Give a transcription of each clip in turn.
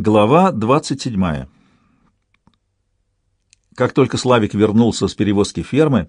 Глава 27. Как только Славик вернулся с перевозки фермы,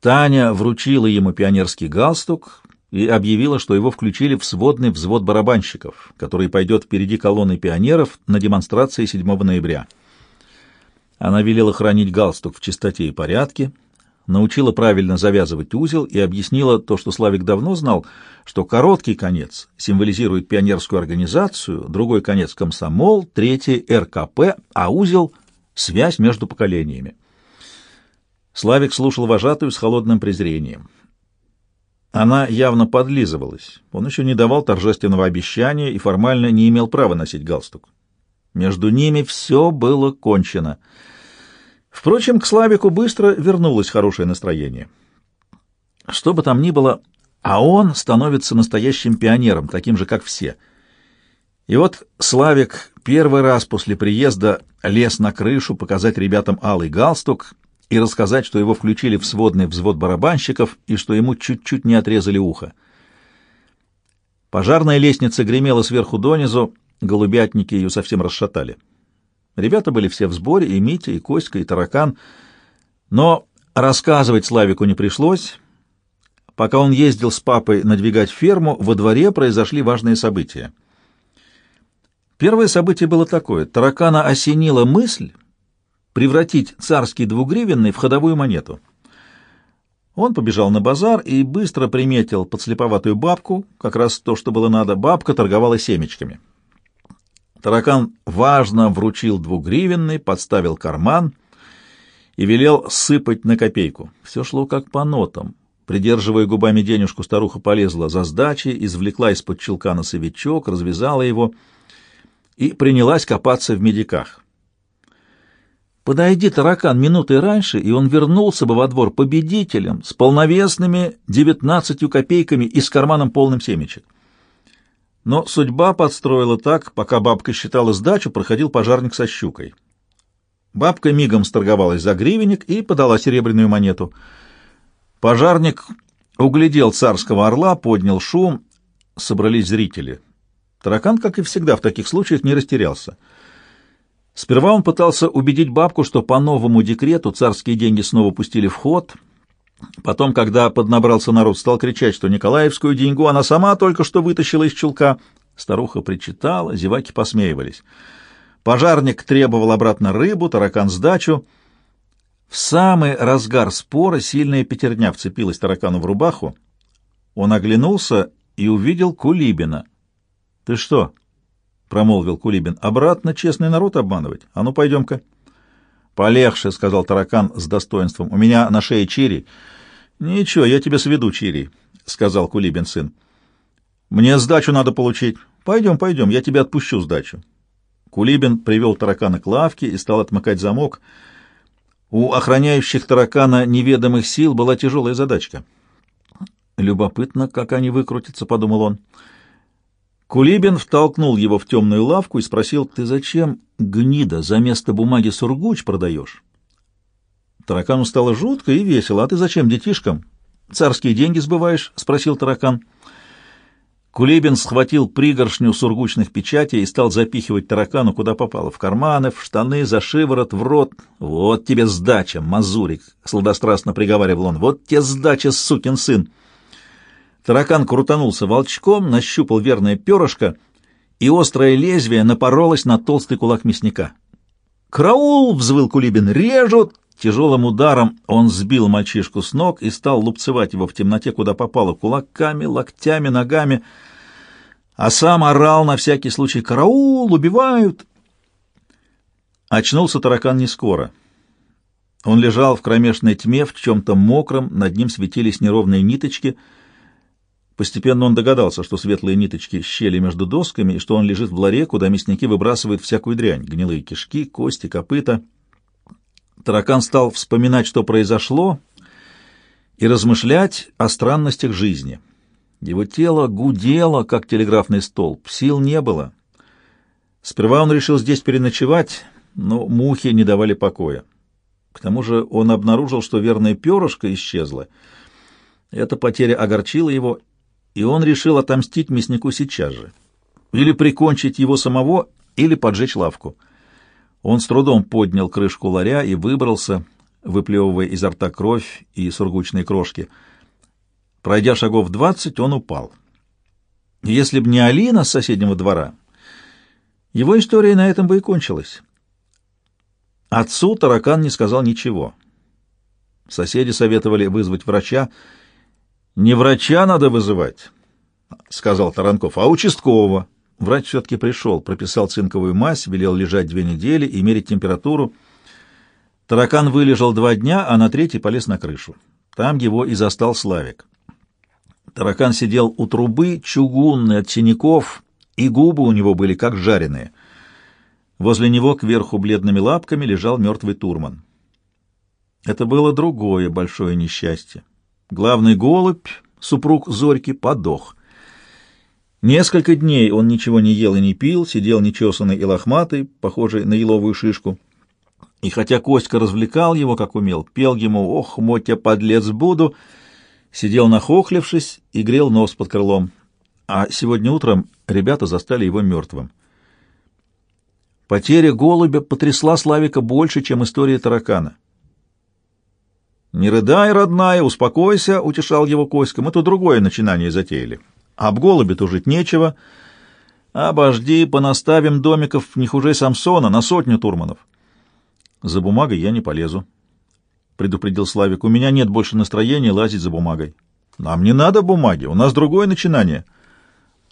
Таня вручила ему пионерский галстук и объявила, что его включили в сводный взвод барабанщиков, который пойдет впереди колонны пионеров на демонстрации 7 ноября. Она велела хранить галстук в чистоте и порядке, научила правильно завязывать узел и объяснила то, что Славик давно знал, что короткий конец символизирует пионерскую организацию, другой конец — комсомол, третий — РКП, а узел — связь между поколениями. Славик слушал вожатую с холодным презрением. Она явно подлизывалась. Он еще не давал торжественного обещания и формально не имел права носить галстук. Между ними все было кончено — Впрочем, к Славику быстро вернулось хорошее настроение. Что бы там ни было, а он становится настоящим пионером, таким же, как все. И вот Славик первый раз после приезда лез на крышу показать ребятам алый галстук и рассказать, что его включили в сводный взвод барабанщиков и что ему чуть-чуть не отрезали ухо. Пожарная лестница гремела сверху донизу, голубятники ее совсем расшатали. Ребята были все в сборе, и Митя, и Коська, и Таракан. Но рассказывать Славику не пришлось. Пока он ездил с папой надвигать ферму, во дворе произошли важные события. Первое событие было такое. Таракана осенила мысль превратить царский двугривенный в ходовую монету. Он побежал на базар и быстро приметил подслеповатую бабку, как раз то, что было надо. Бабка торговала семечками. Таракан важно вручил двугривенный, подставил карман и велел сыпать на копейку. Все шло как по нотам. Придерживая губами денежку, старуха полезла за сдачей, извлекла из-под чулка носовичок, развязала его и принялась копаться в медиках. Подойди, таракан, минутой раньше, и он вернулся бы во двор победителем с полновесными девятнадцатью копейками и с карманом полным семечек. Но судьба подстроила так, пока бабка считала сдачу, проходил пожарник со щукой. Бабка мигом сторговалась за гривенник и подала серебряную монету. Пожарник углядел царского орла, поднял шум, собрались зрители. Таракан, как и всегда в таких случаях, не растерялся. Сперва он пытался убедить бабку, что по новому декрету царские деньги снова пустили в ход — Потом, когда поднабрался народ, стал кричать, что Николаевскую деньгу она сама только что вытащила из чулка. Старуха причитала, зеваки посмеивались. Пожарник требовал обратно рыбу, таракан сдачу. В самый разгар спора сильная пятерня вцепилась таракану в рубаху. Он оглянулся и увидел Кулибина. — Ты что? — промолвил Кулибин. — Обратно честный народ обманывать? А ну, пойдем-ка. — Полегче, — сказал таракан с достоинством. — У меня на шее чири. — Ничего, я тебя сведу, чири, — сказал Кулибин сын. — Мне сдачу надо получить. Пойдем, пойдем, я тебе отпущу сдачу. Кулибин привел таракана к лавке и стал отмыкать замок. У охраняющих таракана неведомых сил была тяжелая задачка. «Любопытно, как они выкрутятся», — подумал он. Кулибин втолкнул его в темную лавку и спросил, «Ты зачем, гнида, за место бумаги сургуч продаешь?» Таракану стало жутко и весело. «А ты зачем детишкам? Царские деньги сбываешь?» — спросил таракан. Кулибин схватил пригоршню сургучных печатей и стал запихивать таракану куда попало, в карманы, в штаны, за шиворот, в рот. «Вот тебе сдача, мазурик!» — сладострастно приговаривал он. «Вот тебе сдача, сукин сын!» Таракан крутанулся волчком, нащупал верное перышко, и острое лезвие напоролось на толстый кулак мясника. «Краул!» — взвыл Кулибин. «Режут!» Тяжелым ударом он сбил мальчишку с ног и стал лупцевать его в темноте, куда попало, кулаками, локтями, ногами, а сам орал на всякий случай «Караул! Убивают!» Очнулся таракан не скоро. Он лежал в кромешной тьме, в чем-то мокром, над ним светились неровные ниточки — Постепенно он догадался, что светлые ниточки — щели между досками, и что он лежит в ларе, куда мясники выбрасывают всякую дрянь — гнилые кишки, кости, копыта. Таракан стал вспоминать, что произошло, и размышлять о странностях жизни. Его тело гудело, как телеграфный столб, сил не было. Сперва он решил здесь переночевать, но мухи не давали покоя. К тому же он обнаружил, что верное перышко исчезло. Эта потеря огорчила его, и он решил отомстить мяснику сейчас же. Или прикончить его самого, или поджечь лавку. Он с трудом поднял крышку ларя и выбрался, выплевывая изо рта кровь и сургучные крошки. Пройдя шагов двадцать, он упал. Если б не Алина с соседнего двора, его история на этом бы и кончилась. Отцу таракан не сказал ничего. Соседи советовали вызвать врача. «Не врача надо вызывать», — сказал Таранков, — «а участкового». Врач все-таки пришел, прописал цинковую мазь, велел лежать две недели и мерить температуру. Таракан вылежал два дня, а на третий полез на крышу. Там его и застал Славик. Таракан сидел у трубы, чугунный от синяков, и губы у него были как жареные. Возле него кверху бледными лапками лежал мертвый турман. Это было другое большое несчастье. Главный голубь, супруг Зорьки, подох. Несколько дней он ничего не ел и не пил, сидел нечесанный и лохматый, похожий на еловую шишку. И хотя Костька развлекал его, как умел, пел ему «Ох, Мотя, подлец буду», сидел нахохлившись и грел нос под крылом. А сегодня утром ребята застали его мертвым. Потеря голубя потрясла Славика больше, чем история таракана. «Не рыдай, родная, успокойся», — утешал его Коська, — «мы тут другое начинание затеяли. Об голубе-то жить нечего. Обожди, понаставим домиков не хуже Самсона на сотню турманов». «За бумагой я не полезу», — предупредил Славик. «У меня нет больше настроения лазить за бумагой». «Нам не надо бумаги, у нас другое начинание».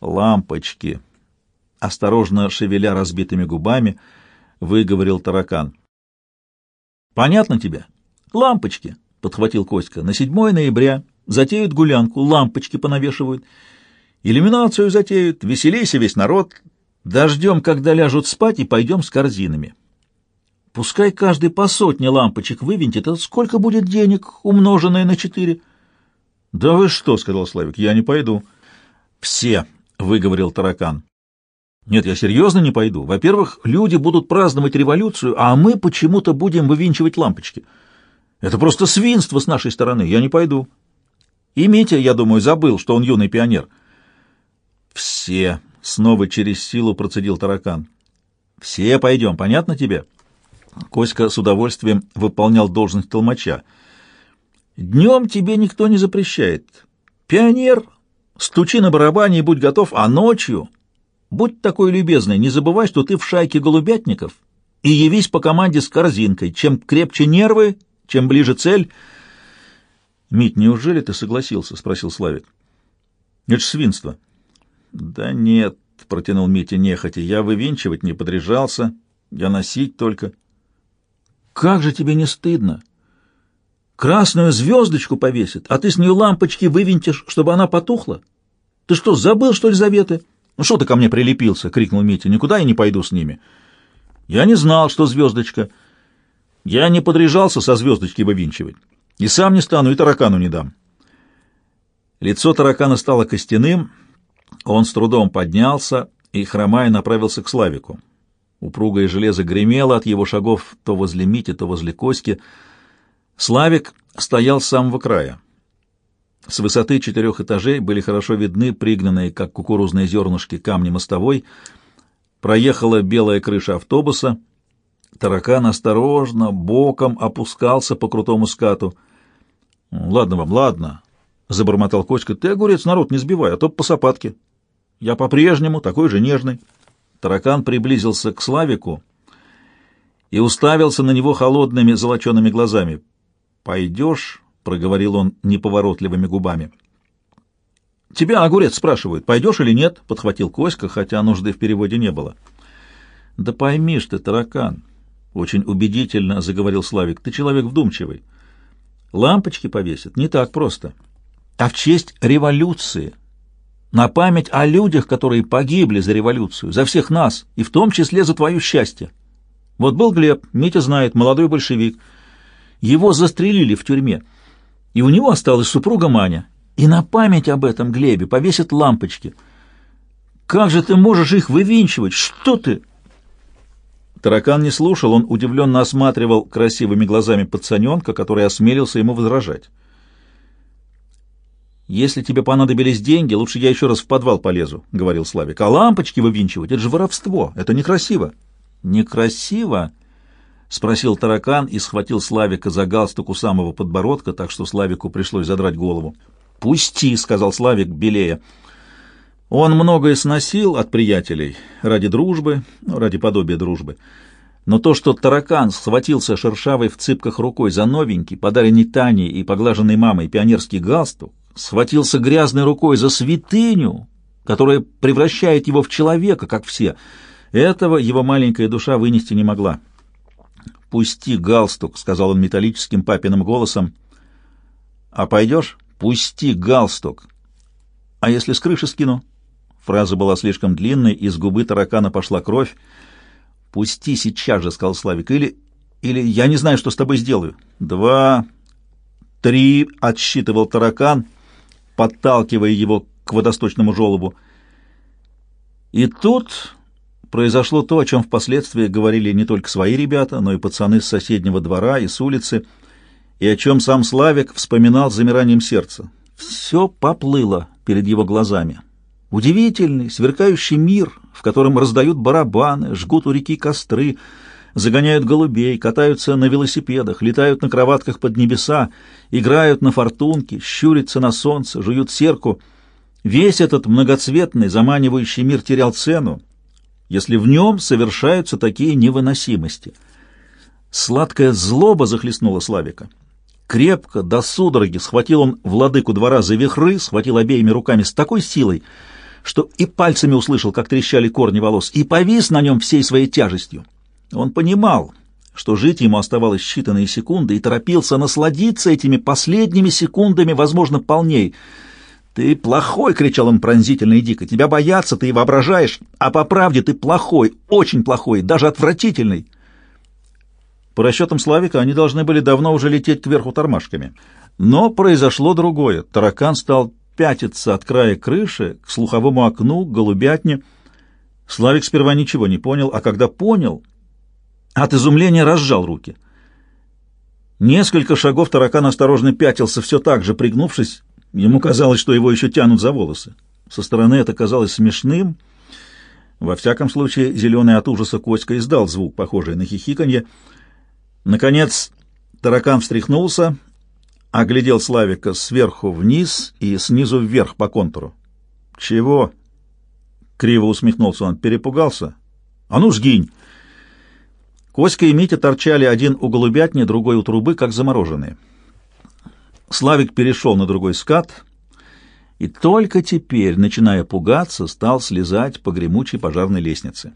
«Лампочки», — осторожно шевеля разбитыми губами, выговорил таракан. «Понятно тебе? Лампочки». — подхватил Коська. — На 7 ноября затеют гулянку, лампочки понавешивают, иллюминацию затеют, веселейся весь народ. Дождем, когда ляжут спать, и пойдем с корзинами. Пускай каждый по сотне лампочек вывинтит, это сколько будет денег, умноженное на четыре? — Да вы что, — сказал Славик, — я не пойду. — Все, — выговорил таракан. — Нет, я серьезно не пойду. Во-первых, люди будут праздновать революцию, а мы почему-то будем вывинчивать лампочки. — это просто свинство с нашей стороны. Я не пойду. И Митя, я думаю, забыл, что он юный пионер. Все. Снова через силу процедил таракан. Все пойдем, понятно тебе? Коська с удовольствием выполнял должность толмача. Днем тебе никто не запрещает. Пионер, стучи на барабане и будь готов, а ночью... Будь такой любезный, не забывай, что ты в шайке голубятников, и явись по команде с корзинкой. Чем крепче нервы, чем ближе цель... — Мить, неужели ты согласился? — спросил Славик. — Это ж свинство. — Да нет, — протянул Митя нехотя, — я вывинчивать не подряжался, я носить только. — Как же тебе не стыдно? Красную звездочку повесит, а ты с нее лампочки вывинтишь, чтобы она потухла? Ты что, забыл, что ли, заветы? — Ну что ты ко мне прилепился? — крикнул Митя. — Никуда я не пойду с ними. — Я не знал, что звездочка... Я не подряжался со звездочки вывинчивать. И сам не стану, и таракану не дам. Лицо таракана стало костяным, он с трудом поднялся и, хромая, направился к Славику. Упругое железо гремело от его шагов то возле Мити, то возле Коськи. Славик стоял с самого края. С высоты четырех этажей были хорошо видны пригнанные, как кукурузные зернышки, камни мостовой. Проехала белая крыша автобуса — Таракан осторожно, боком опускался по крутому скату. — Ладно вам, ладно, — забормотал Кочка. — Ты, огурец, народ не сбивай, а то по сапатке. Я по-прежнему такой же нежный. Таракан приблизился к Славику и уставился на него холодными золочеными глазами. — Пойдешь? — проговорил он неповоротливыми губами. — Тебя, огурец, спрашивают, пойдешь или нет? — подхватил Коська, хотя нужды в переводе не было. — Да поймишь ты, таракан, — очень убедительно заговорил Славик. — Ты человек вдумчивый. Лампочки повесят не так просто, а в честь революции, на память о людях, которые погибли за революцию, за всех нас, и в том числе за твое счастье. Вот был Глеб, Митя знает, молодой большевик. Его застрелили в тюрьме, и у него осталась супруга Маня. И на память об этом Глебе повесят лампочки. Как же ты можешь их вывинчивать? Что ты? Таракан не слушал, он удивленно осматривал красивыми глазами пацаненка, который осмелился ему возражать. «Если тебе понадобились деньги, лучше я еще раз в подвал полезу», — говорил Славик. «А лампочки вывинчивать — это же воровство, это некрасиво». «Некрасиво?» — спросил таракан и схватил Славика за галстук у самого подбородка, так что Славику пришлось задрать голову. «Пусти», — сказал Славик, белея. Он многое сносил от приятелей ради дружбы, ну, ради подобия дружбы. Но то, что таракан схватился шершавой в цыпках рукой за новенький, подаренный Тане и поглаженный мамой пионерский галстук, схватился грязной рукой за святыню, которая превращает его в человека, как все. Этого его маленькая душа вынести не могла. «Пусти галстук», — сказал он металлическим папиным голосом. «А пойдешь? Пусти галстук. А если с крыши скину?» Фраза была слишком длинной, из губы таракана пошла кровь. «Пусти сейчас же», — сказал Славик, — «или... или я не знаю, что с тобой сделаю». «Два... три...» — отсчитывал таракан — подталкивая его к водосточному желобу. И тут произошло то, о чем впоследствии говорили не только свои ребята, но и пацаны с соседнего двора и с улицы, и о чем сам Славик вспоминал с замиранием сердца. Все поплыло перед его глазами. Удивительный, сверкающий мир, в котором раздают барабаны, жгут у реки костры, загоняют голубей, катаются на велосипедах, летают на кроватках под небеса, играют на фортунке, щурятся на солнце, жуют серку. Весь этот многоцветный, заманивающий мир терял цену, если в нем совершаются такие невыносимости. Сладкая злоба захлестнула Славика. Крепко, до судороги, схватил он владыку двора за вихры, схватил обеими руками с такой силой, что и пальцами услышал, как трещали корни волос, и повис на нем всей своей тяжестью. Он понимал, что жить ему оставалось считанные секунды, и торопился насладиться этими последними секундами, возможно, полней. «Ты плохой!» — кричал он пронзительно и дико. «Тебя боятся, ты и воображаешь, а по правде ты плохой, очень плохой, даже отвратительный!» По расчетам Славика, они должны были давно уже лететь кверху тормашками. Но произошло другое. Таракан стал пятиться от края крыши к слуховому окну, к голубятне. Славик сперва ничего не понял, а когда понял, от изумления разжал руки. Несколько шагов таракан осторожно пятился, все так же пригнувшись. Ему казалось, что его еще тянут за волосы. Со стороны это казалось смешным. Во всяком случае, зеленый от ужаса Коська издал звук, похожий на хихиканье. Наконец таракан встряхнулся, оглядел Славика сверху вниз и снизу вверх по контуру. «Чего?» — криво усмехнулся он. «Перепугался? А ну, сгинь!» Коська и Митя торчали один у голубятни, другой у трубы, как замороженные. Славик перешел на другой скат и только теперь, начиная пугаться, стал слезать по гремучей пожарной лестнице.